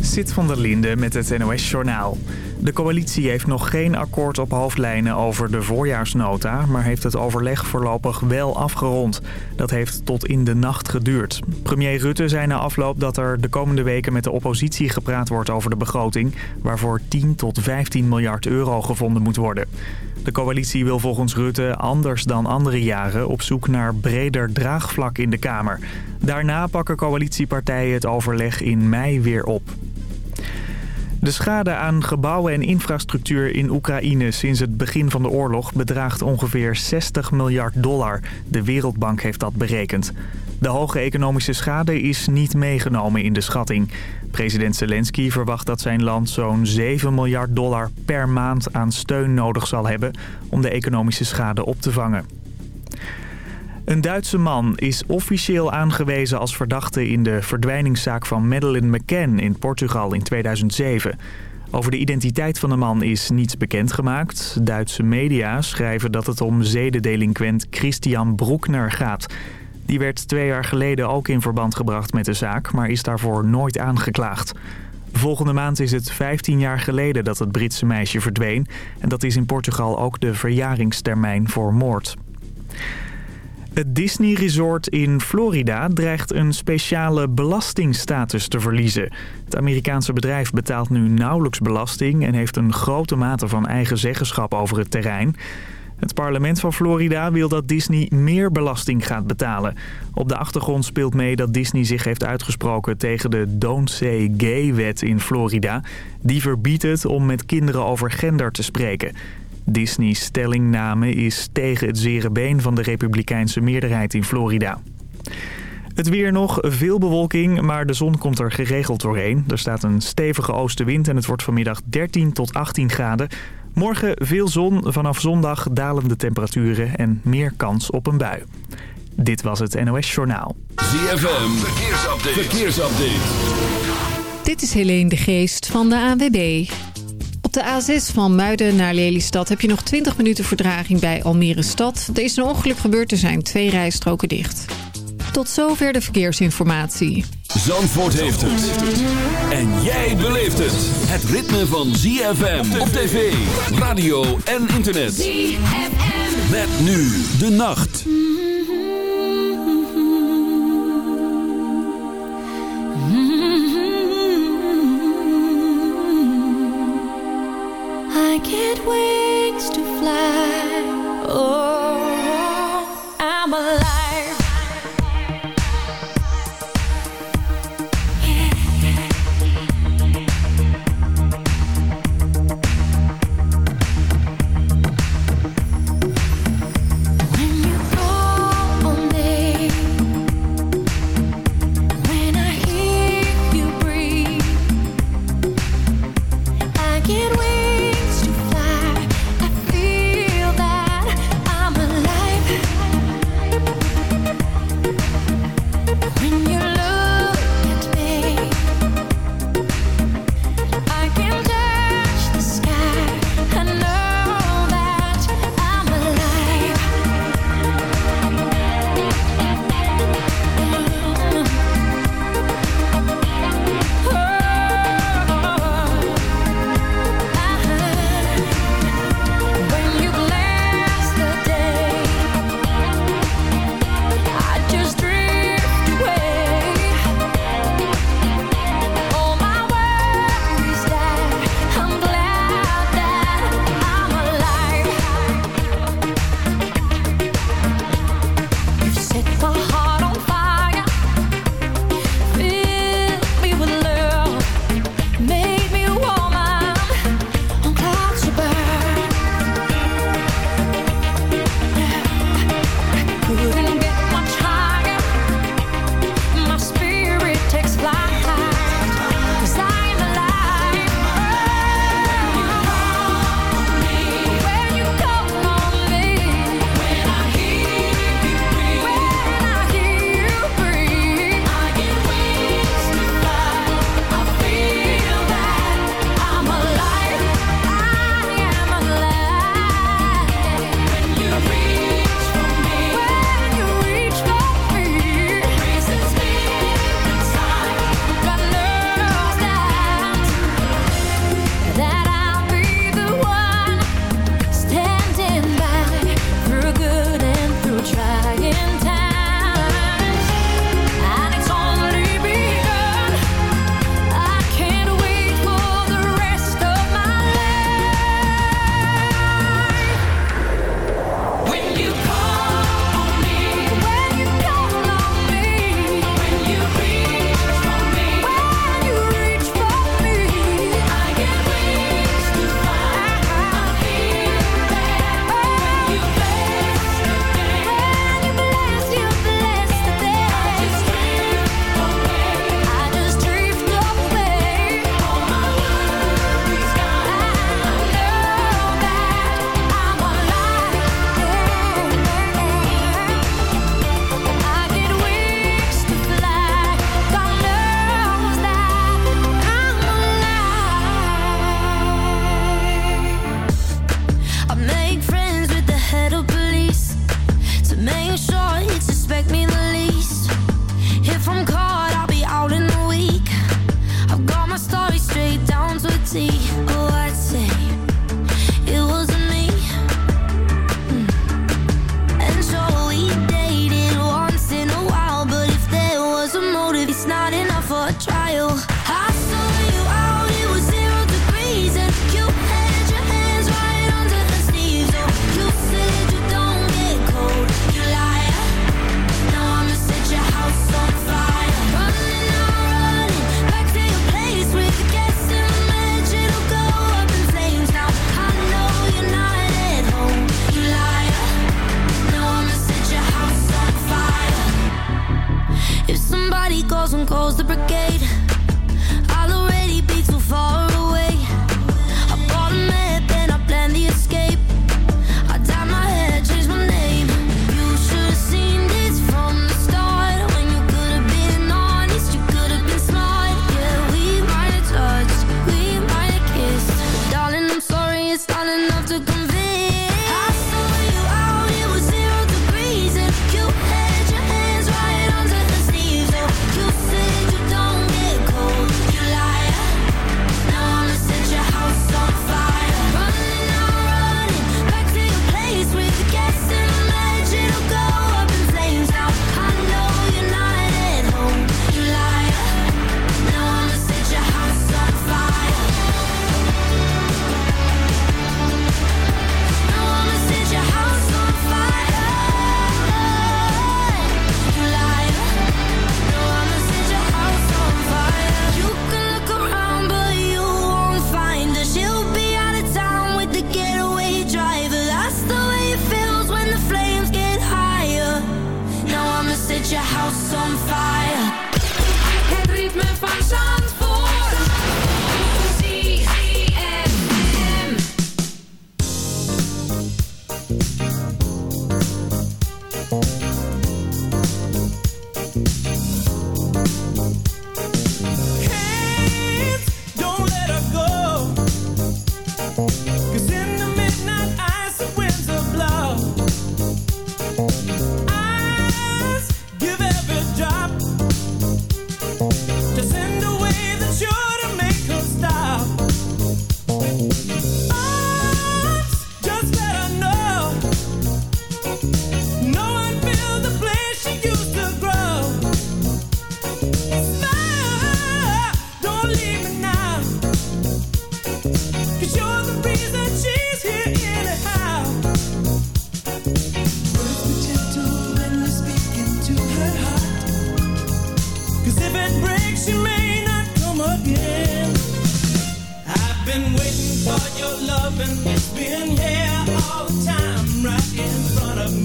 Zit van der Linde met het NOS-journaal. De coalitie heeft nog geen akkoord op hoofdlijnen over de voorjaarsnota... maar heeft het overleg voorlopig wel afgerond. Dat heeft tot in de nacht geduurd. Premier Rutte zei na afloop dat er de komende weken met de oppositie gepraat wordt over de begroting... waarvoor 10 tot 15 miljard euro gevonden moet worden. De coalitie wil volgens Rutte anders dan andere jaren op zoek naar breder draagvlak in de Kamer. Daarna pakken coalitiepartijen het overleg in mei weer op. De schade aan gebouwen en infrastructuur in Oekraïne sinds het begin van de oorlog bedraagt ongeveer 60 miljard dollar. De Wereldbank heeft dat berekend. De hoge economische schade is niet meegenomen in de schatting. President Zelensky verwacht dat zijn land zo'n 7 miljard dollar per maand aan steun nodig zal hebben om de economische schade op te vangen. Een Duitse man is officieel aangewezen als verdachte in de verdwijningszaak van Madeleine McCann in Portugal in 2007. Over de identiteit van de man is niets bekendgemaakt. Duitse media schrijven dat het om zedendelinquent Christian Broekner gaat. Die werd twee jaar geleden ook in verband gebracht met de zaak, maar is daarvoor nooit aangeklaagd. Volgende maand is het 15 jaar geleden dat het Britse meisje verdween. En dat is in Portugal ook de verjaringstermijn voor moord. Het Disney Resort in Florida dreigt een speciale belastingstatus te verliezen. Het Amerikaanse bedrijf betaalt nu nauwelijks belasting... en heeft een grote mate van eigen zeggenschap over het terrein. Het parlement van Florida wil dat Disney meer belasting gaat betalen. Op de achtergrond speelt mee dat Disney zich heeft uitgesproken tegen de Don't Say Gay-wet in Florida. Die verbiedt het om met kinderen over gender te spreken. Disney's stellingname is tegen het zere been van de republikeinse meerderheid in Florida. Het weer nog, veel bewolking, maar de zon komt er geregeld doorheen. Er staat een stevige oostenwind en het wordt vanmiddag 13 tot 18 graden. Morgen veel zon, vanaf zondag dalende temperaturen en meer kans op een bui. Dit was het NOS Journaal. ZFM, verkeersupdate. verkeersupdate. Dit is Helene de Geest van de ANWB. De A6 van Muiden naar Lelystad heb je nog 20 minuten verdraging bij Almere Stad. Er is een ongeluk gebeurd, er zijn twee rijstroken dicht. Tot zover de verkeersinformatie. Zandvoort heeft het. En jij beleeft het. Het ritme van ZFM op tv, radio en internet. ZFM. Met nu de nacht. I get wings to fly. Oh,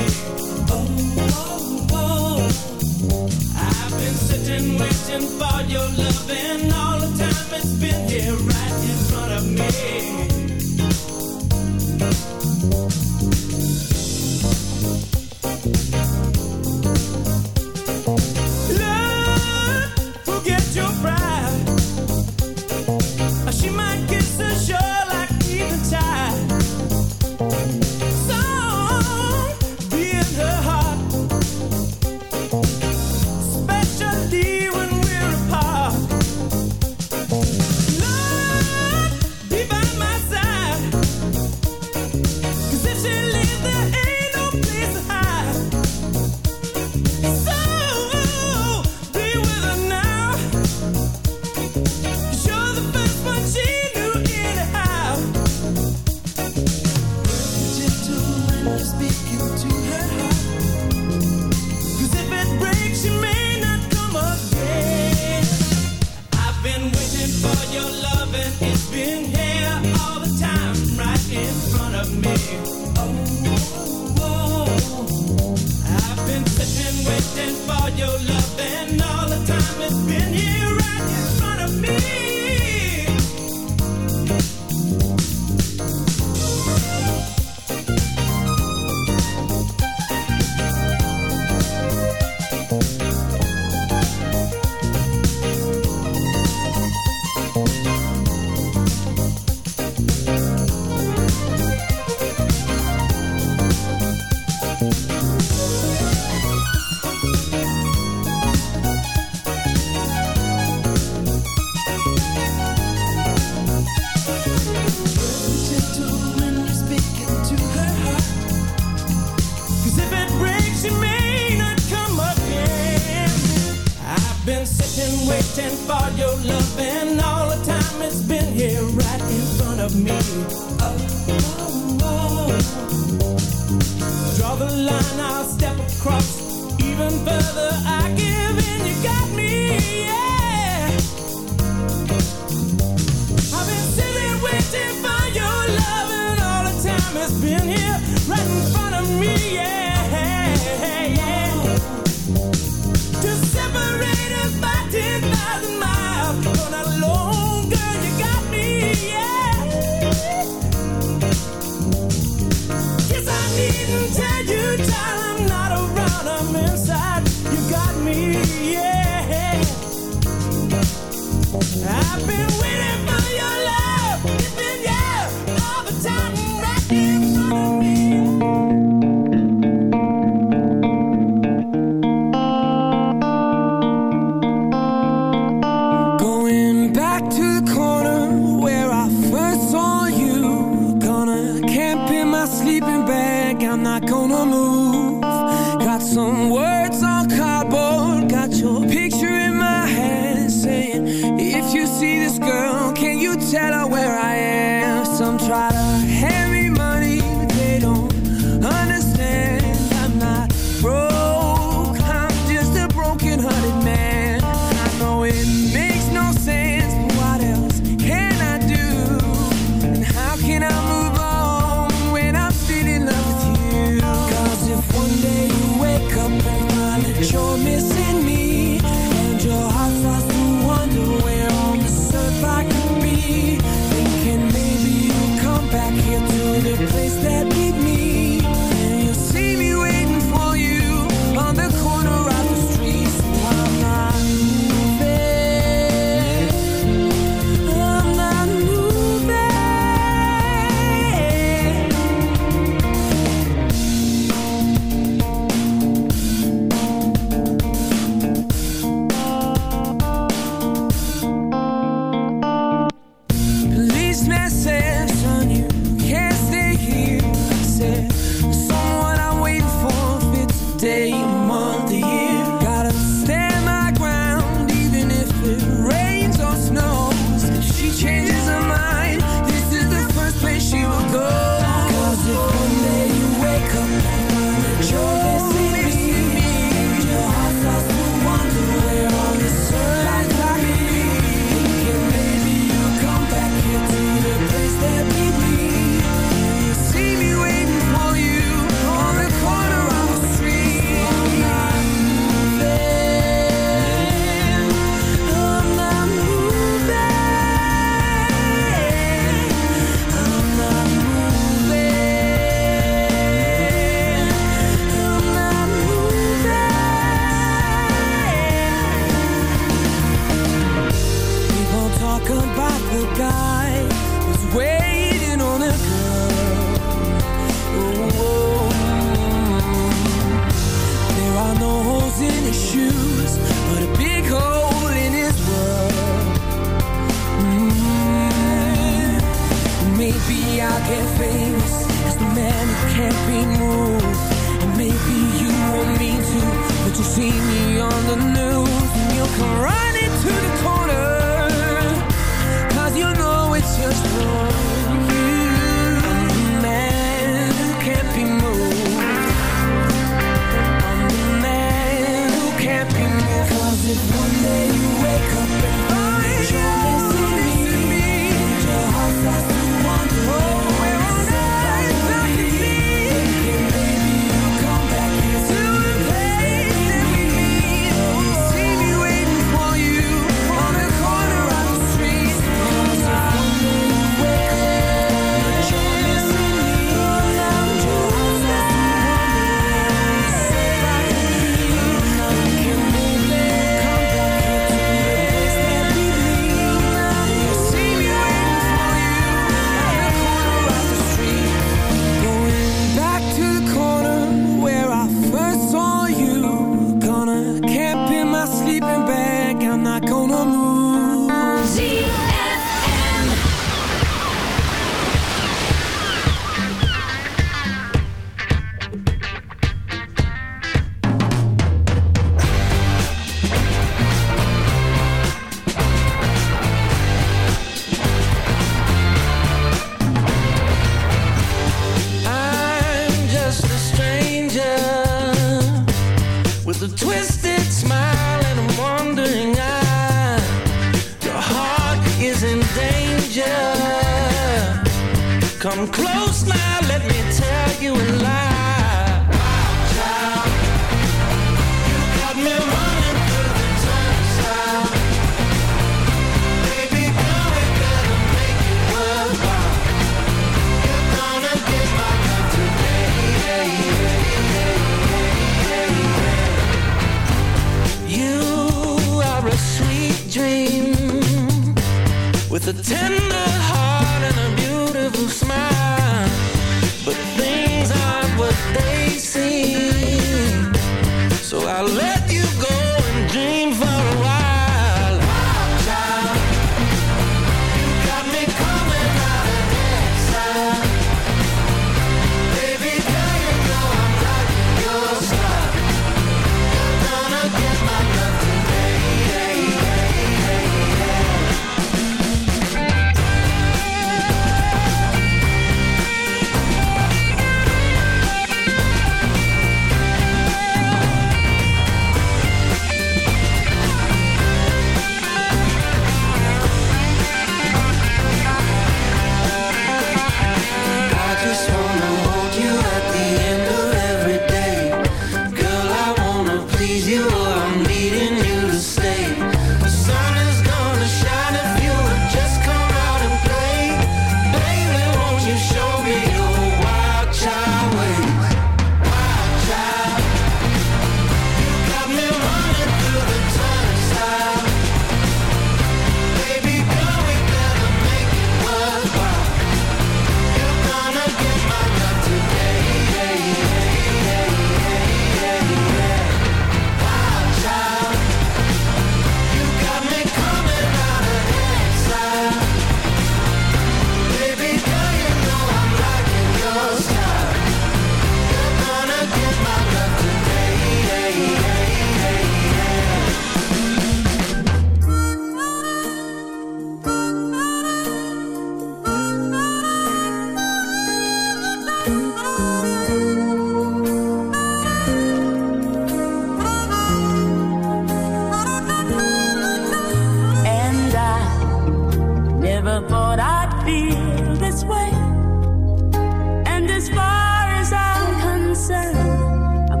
Oh, oh, oh. I've been sitting waiting for your love.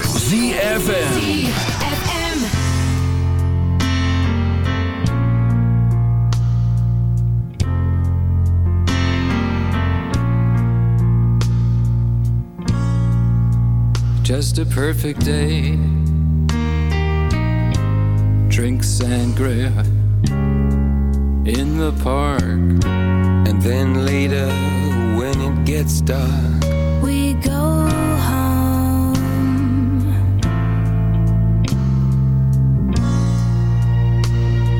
ZFM. Just a perfect day. Drinks and sangria in the park. And then later, when it gets dark,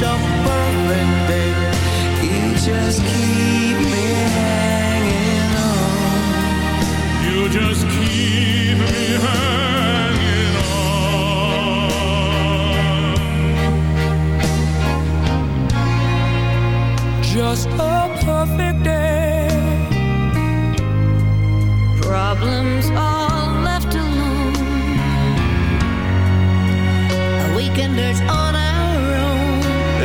Such a perfect day. You just keep me hanging on. You just keep me hanging on. Just a perfect day. Problems all left alone. A weekenders on our own.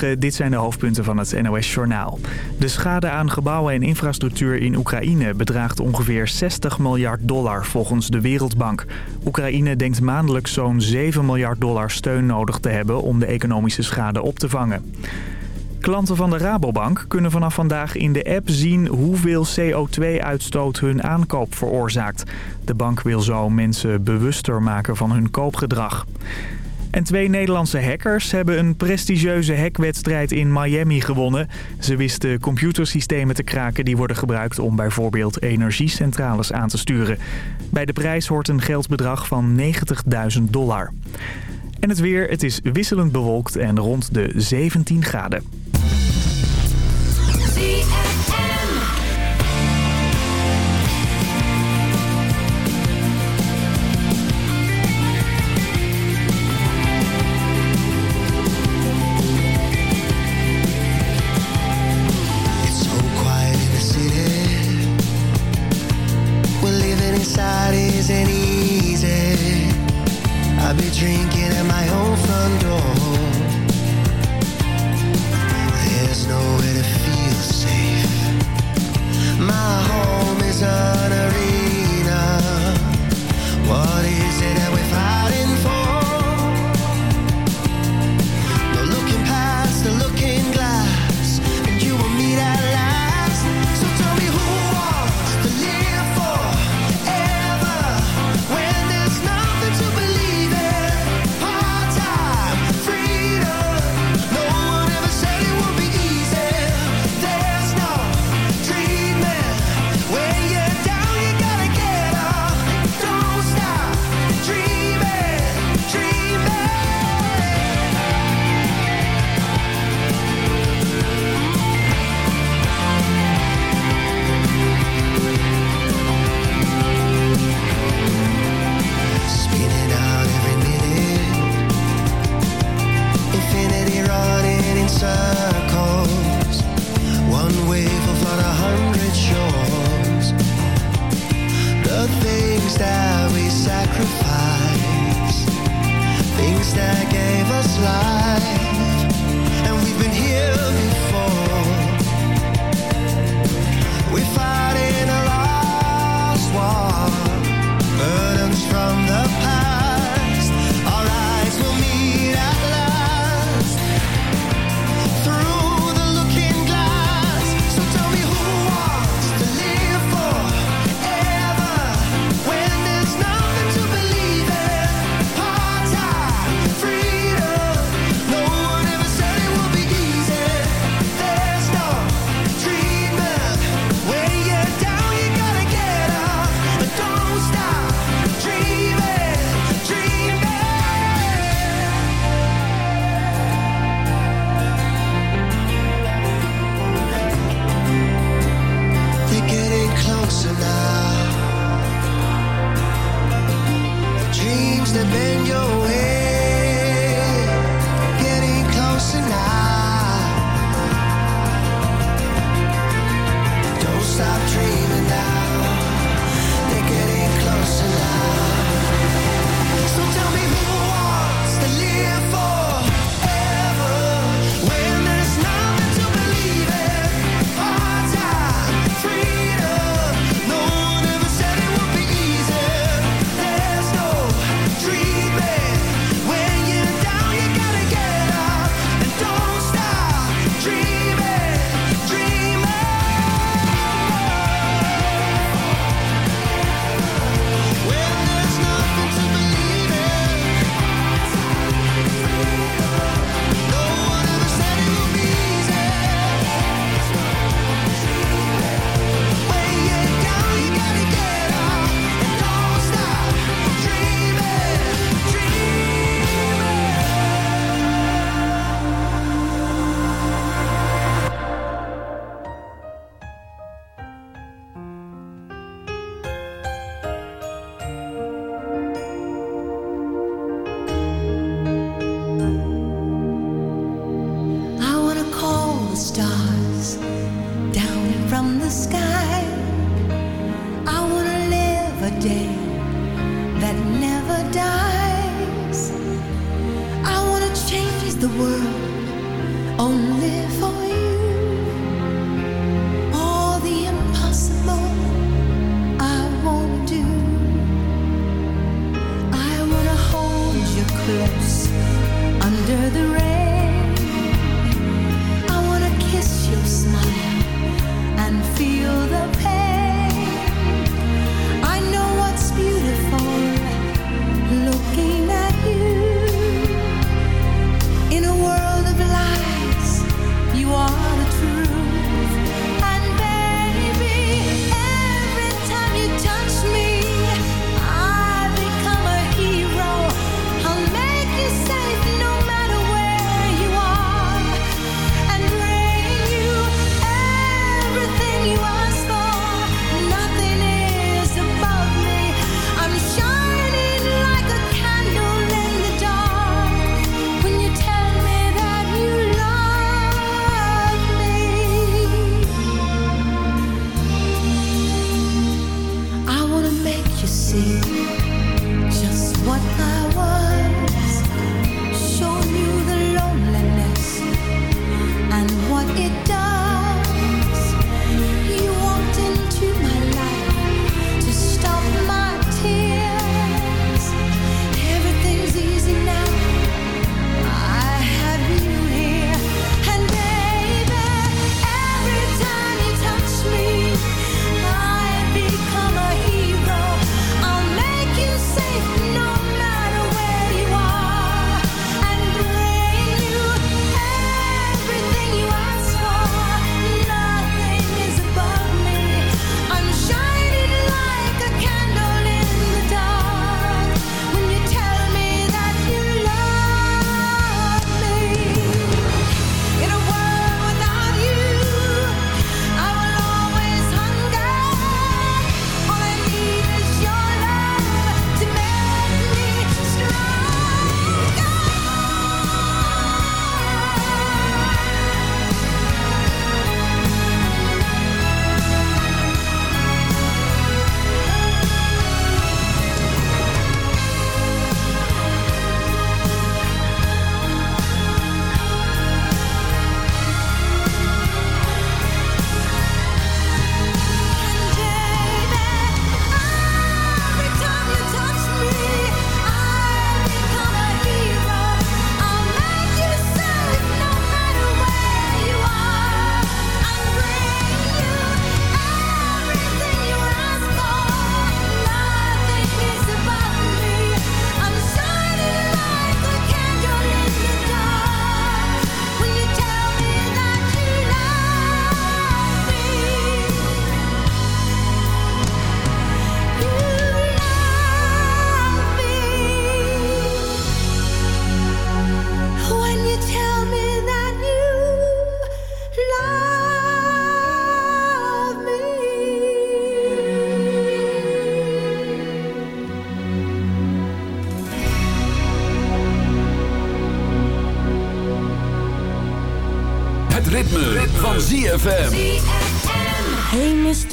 Dit zijn de hoofdpunten van het NOS-journaal. De schade aan gebouwen en infrastructuur in Oekraïne bedraagt ongeveer 60 miljard dollar volgens de Wereldbank. Oekraïne denkt maandelijks zo'n 7 miljard dollar steun nodig te hebben om de economische schade op te vangen. Klanten van de Rabobank kunnen vanaf vandaag in de app zien hoeveel CO2-uitstoot hun aankoop veroorzaakt. De bank wil zo mensen bewuster maken van hun koopgedrag. En twee Nederlandse hackers hebben een prestigieuze hackwedstrijd in Miami gewonnen. Ze wisten computersystemen te kraken die worden gebruikt om bijvoorbeeld energiecentrales aan te sturen. Bij de prijs hoort een geldbedrag van 90.000 dollar. En het weer, het is wisselend bewolkt en rond de 17 graden.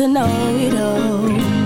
to know it all. Oh.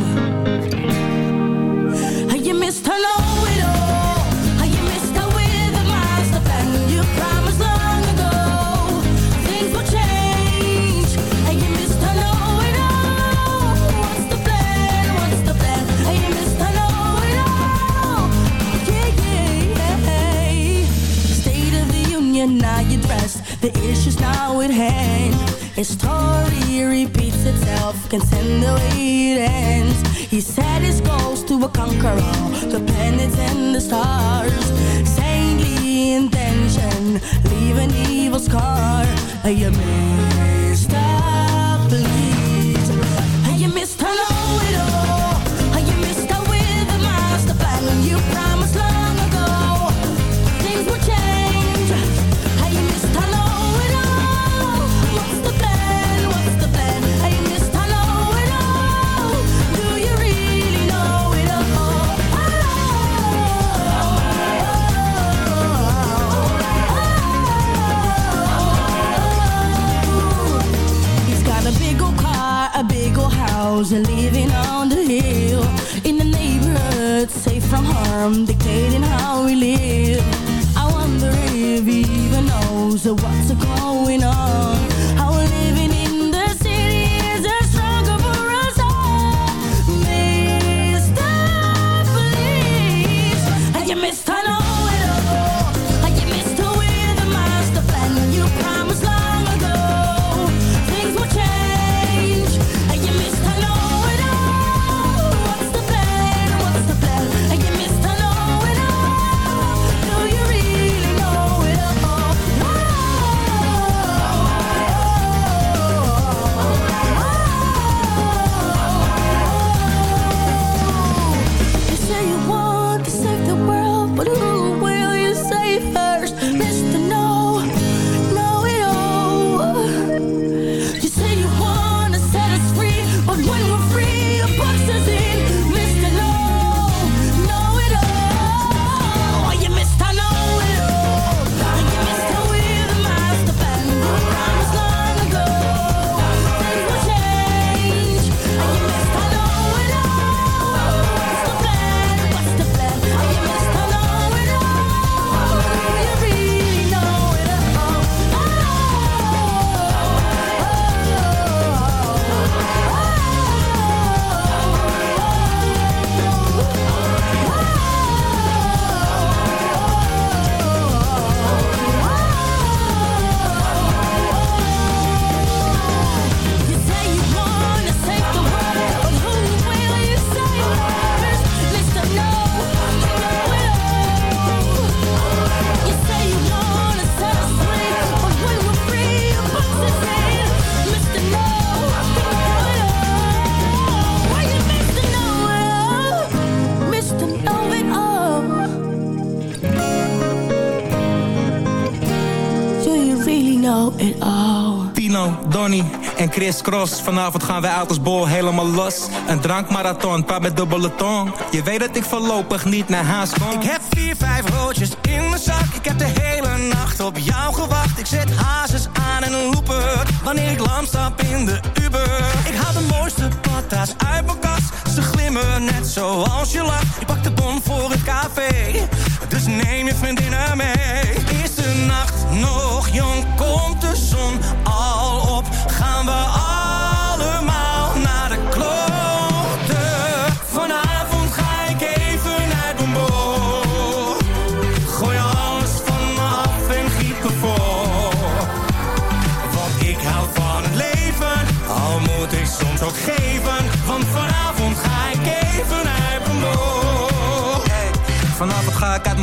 a man. I'm the En Chris Cross. Vanavond gaan wij uit als bol helemaal los. Een drankmarathon, praat met dubbele tong. Je weet dat ik voorlopig niet naar huis kom. Ik heb vier, vijf roodjes in mijn zak. Ik heb de hele nacht op jou gewacht. Ik zet hazes aan en looper. Wanneer ik lam stap in de Uber. Ik haal de mooiste patas uit mijn kast. Ze glimmen net zoals je lacht. Ik pak de bon voor het café. Dus neem je vriendinnen mee. Is de nacht nog jong? Komt de zon al op? Gaan we allemaal Vanavond ga ik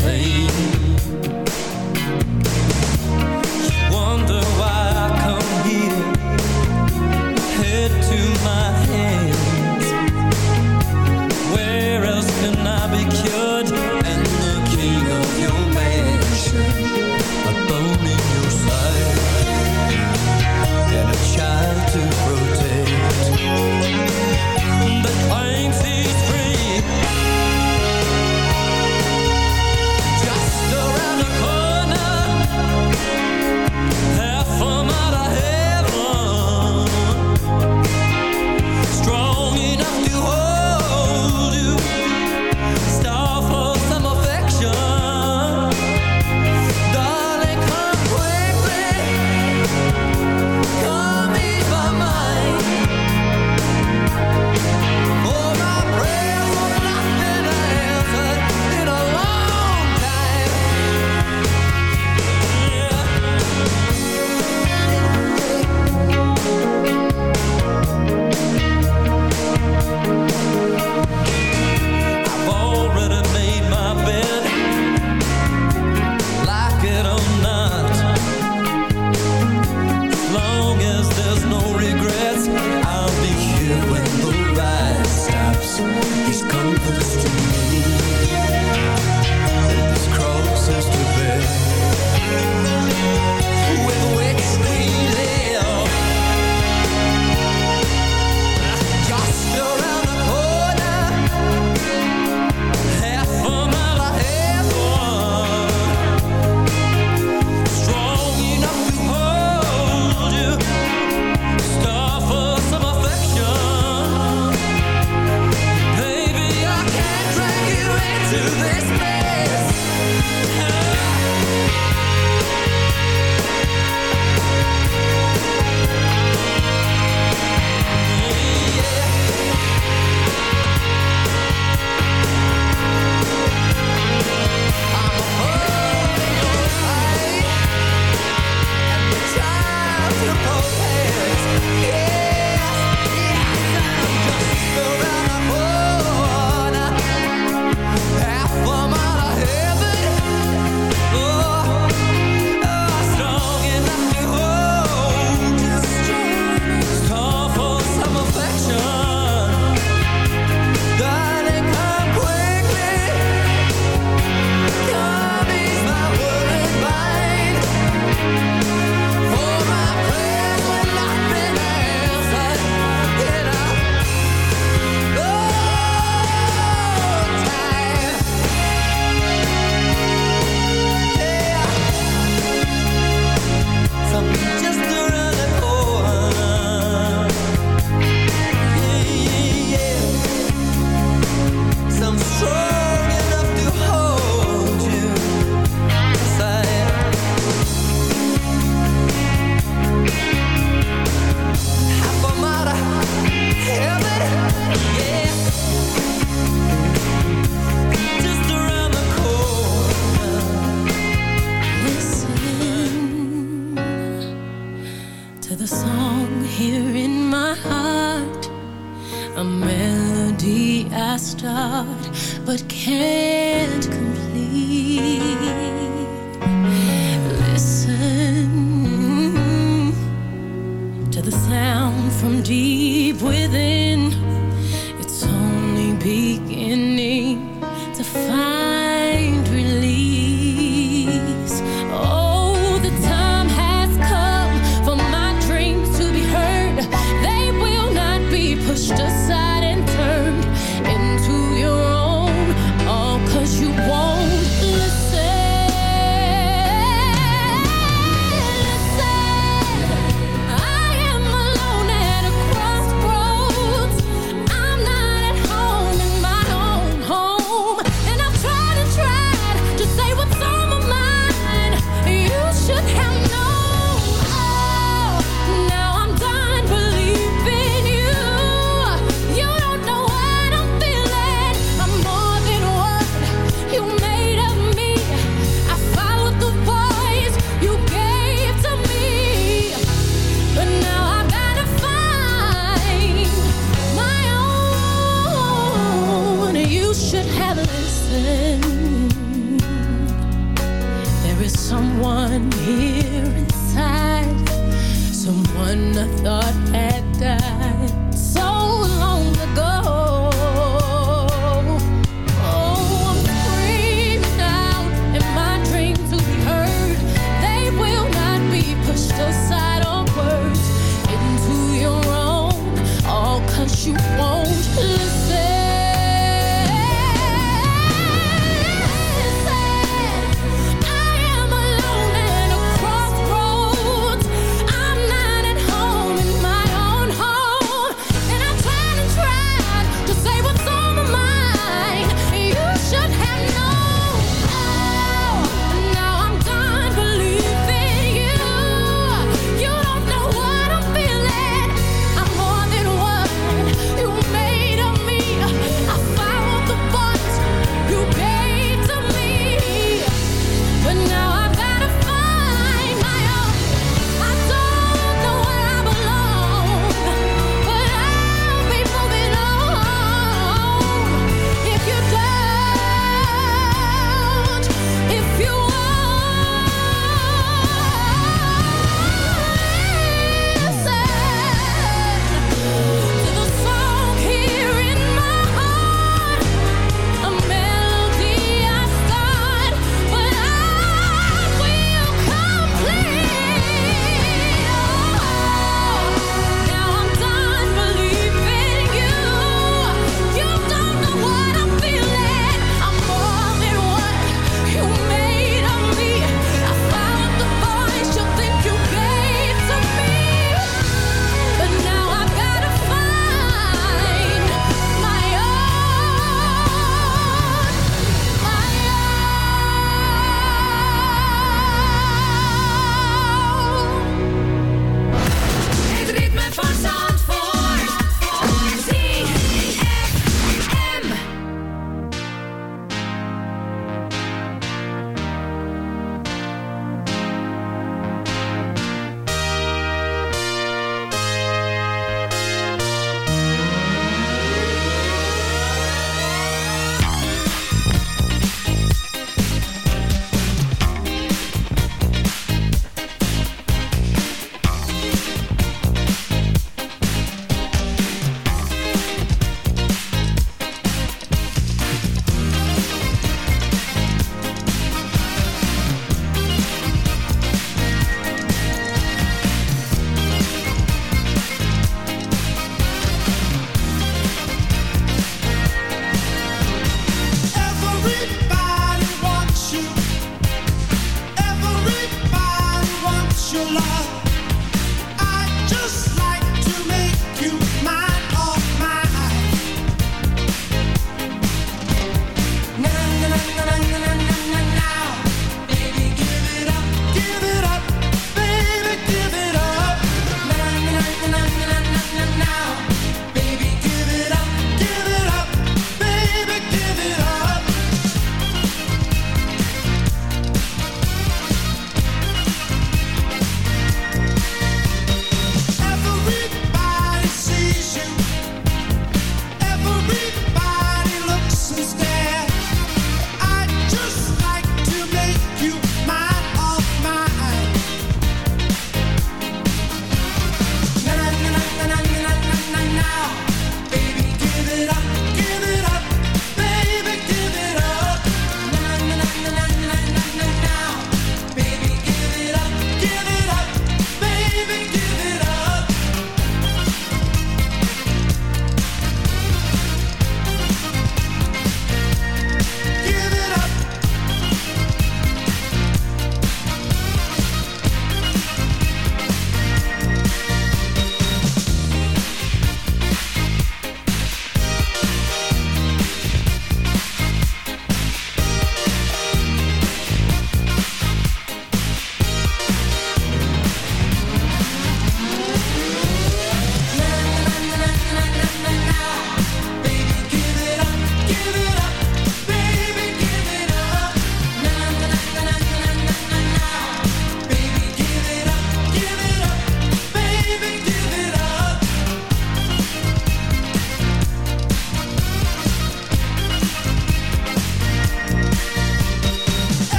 pain. You wonder